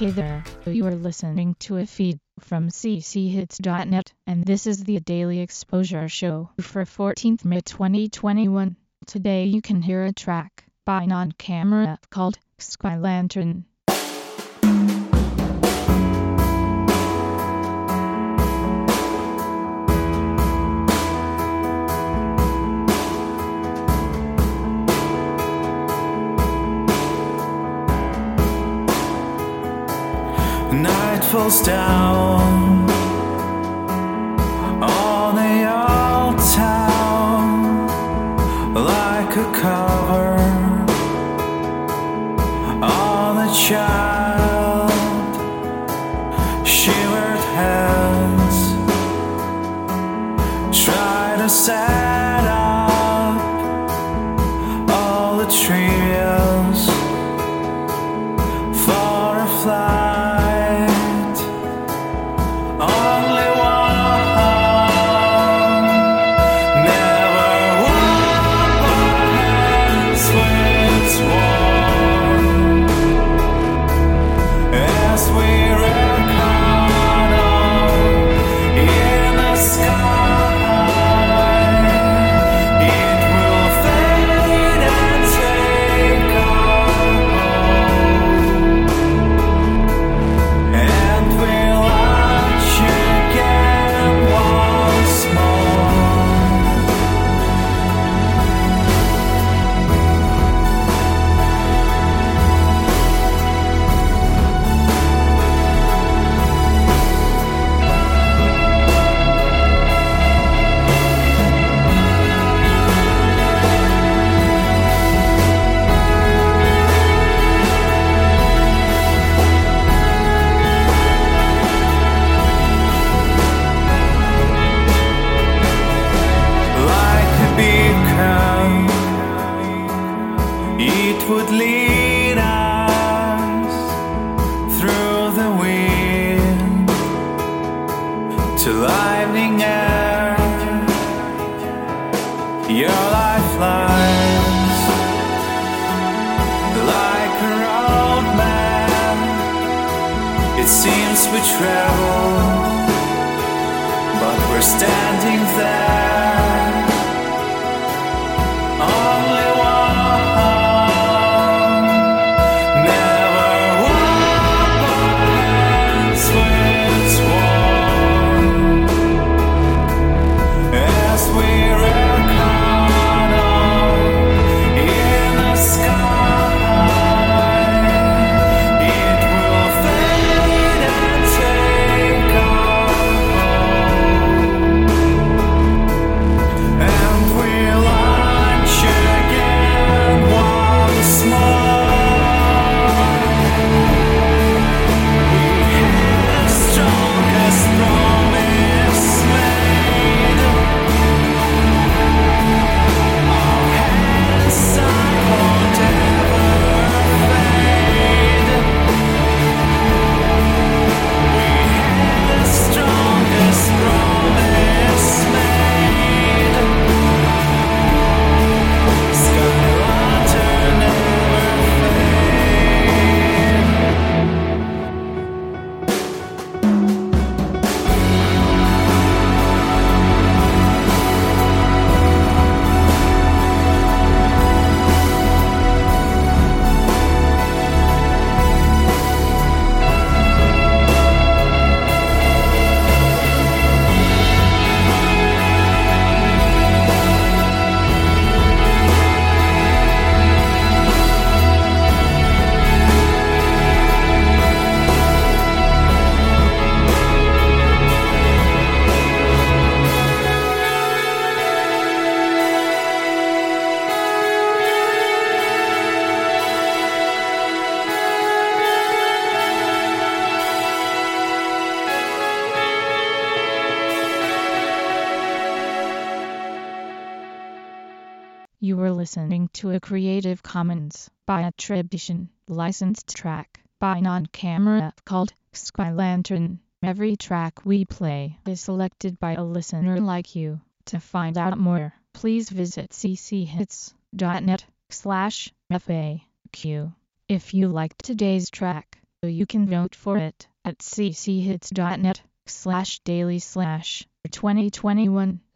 Hey there, you are listening to a feed from cchits.net, and this is the Daily Exposure Show for 14th May 2021. Today you can hear a track by Non Camera called Sky Lantern. Night falls down on the old town like a cover on a child. Shivered hands try to set to lightning air. Your lifelines, like a road map. It seems we travel but we're standing there. Listening to a Creative Commons by attribution licensed track by Non Camera called Sky Lantern. Every track we play is selected by a listener like you. To find out more, please visit cchits.net slash FAQ. If you liked today's track, You can vote for it at cchits.net slash daily slash 2021